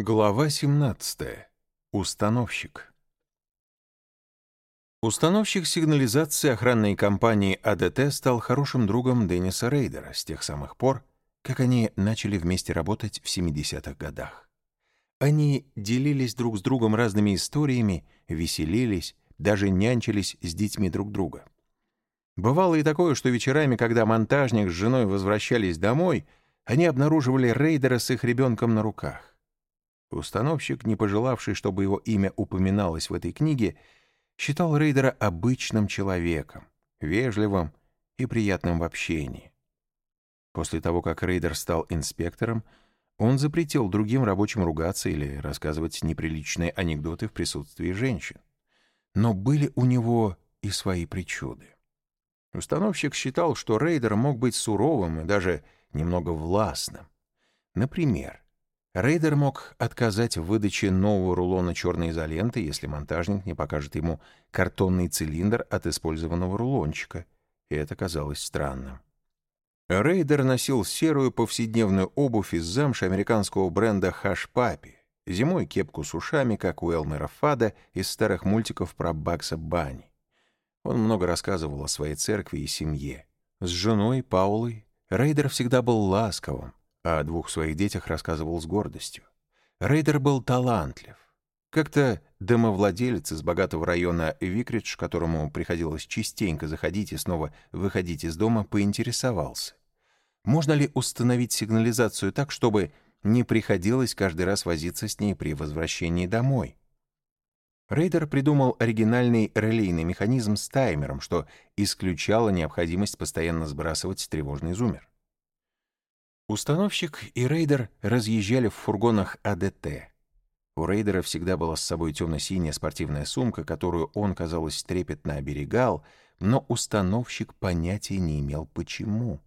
Глава 17. Установщик. Установщик сигнализации охранной компании АДТ стал хорошим другом Денниса Рейдера с тех самых пор, как они начали вместе работать в 70-х годах. Они делились друг с другом разными историями, веселились, даже нянчились с детьми друг друга. Бывало и такое, что вечерами, когда монтажник с женой возвращались домой, они обнаруживали Рейдера с их ребенком на руках. Установщик, не пожелавший, чтобы его имя упоминалось в этой книге, считал Рейдера обычным человеком, вежливым и приятным в общении. После того, как Рейдер стал инспектором, он запретил другим рабочим ругаться или рассказывать неприличные анекдоты в присутствии женщин. Но были у него и свои причуды. Установщик считал, что Рейдер мог быть суровым и даже немного властным. Например, Рейдер мог отказать в выдаче нового рулона черной изоленты, если монтажник не покажет ему картонный цилиндр от использованного рулончика, и это казалось странным. Рейдер носил серую повседневную обувь из замши американского бренда «Hush Puppy», зимой кепку с ушами, как у Элмера Фада из старых мультиков про Багза Банни. Он много рассказывал о своей церкви и семье. С женой Паулой Рейдер всегда был ласковым, о двух своих детях рассказывал с гордостью. Рейдер был талантлив. Как-то домовладелец из богатого района Викридж, которому приходилось частенько заходить и снова выходить из дома, поинтересовался. Можно ли установить сигнализацию так, чтобы не приходилось каждый раз возиться с ней при возвращении домой? Рейдер придумал оригинальный релейный механизм с таймером, что исключало необходимость постоянно сбрасывать тревожный зумер. Установщик и рейдер разъезжали в фургонах АДТ. У рейдера всегда была с собой темно-синяя спортивная сумка, которую он, казалось, трепетно оберегал, но установщик понятия не имел, почему.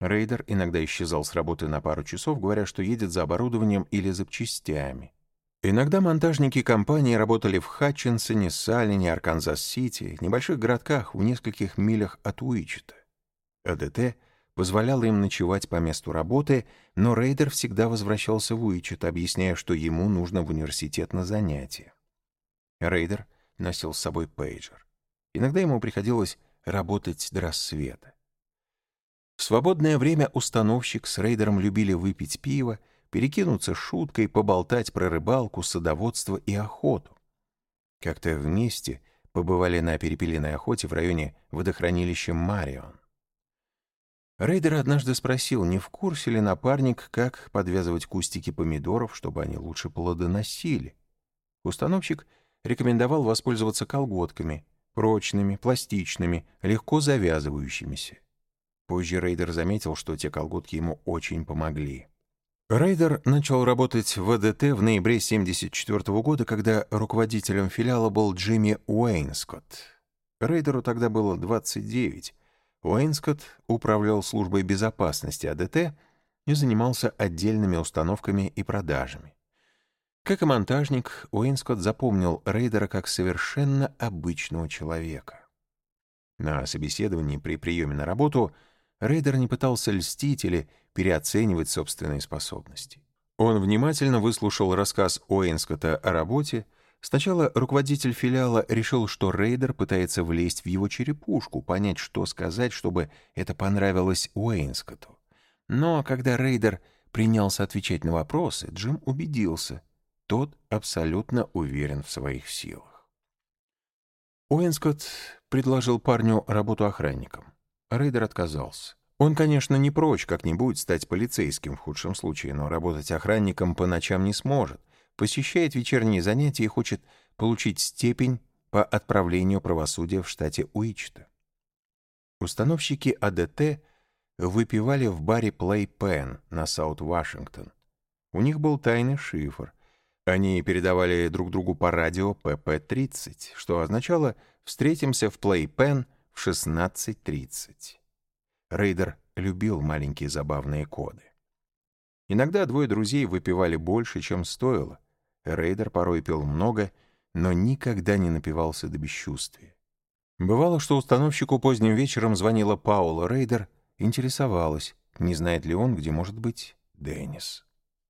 Рейдер иногда исчезал с работы на пару часов, говоря, что едет за оборудованием или запчастями. Иногда монтажники компании работали в Хатчинсоне, Салине, Арканзас-Сити, небольших городках в нескольких милях от Уичета. АДТ — позволяла им ночевать по месту работы, но Рейдер всегда возвращался в Уичет, объясняя, что ему нужно в университет на занятия. Рейдер носил с собой пейджер. Иногда ему приходилось работать до рассвета. В свободное время установщик с Рейдером любили выпить пиво, перекинуться шуткой, поболтать про рыбалку, садоводство и охоту. Как-то вместе побывали на перепелиной охоте в районе водохранилища Марион. Рейдер однажды спросил, не в курсе ли напарник, как подвязывать кустики помидоров, чтобы они лучше плодоносили. Установщик рекомендовал воспользоваться колготками, прочными, пластичными, легко завязывающимися. Позже Рейдер заметил, что те колготки ему очень помогли. Рейдер начал работать в АДТ в ноябре 1974 года, когда руководителем филиала был Джимми Уэйнскотт. Рейдеру тогда было 29, Уэйнскотт управлял службой безопасности АДТ и занимался отдельными установками и продажами. Как и монтажник, Уэйнскотт запомнил Рейдера как совершенно обычного человека. На собеседовании при приеме на работу Рейдер не пытался льстить или переоценивать собственные способности. Он внимательно выслушал рассказ Уэйнскотта о работе, Сначала руководитель филиала решил, что рейдер пытается влезть в его черепушку, понять, что сказать, чтобы это понравилось Уэйнскотту. Но когда рейдер принялся отвечать на вопросы, Джим убедился, тот абсолютно уверен в своих силах. Уэйнскотт предложил парню работу охранником. Рейдер отказался. Он, конечно, не прочь как-нибудь стать полицейским в худшем случае, но работать охранником по ночам не сможет посещает вечерние занятия и хочет получить степень по отправлению правосудия в штате Уичта. Установщики АДТ выпивали в баре Playpen на Саут-Вашингтон. У них был тайный шифр. Они передавали друг другу по радио ПП-30, что означало «встретимся в Playpen в 16.30». Рейдер любил маленькие забавные коды. Иногда двое друзей выпивали больше, чем стоило — Рейдер порой пил много, но никогда не напивался до бесчувствия. Бывало, что установщику поздним вечером звонила Паула Рейдер, интересовалась, не знает ли он, где может быть Деннис.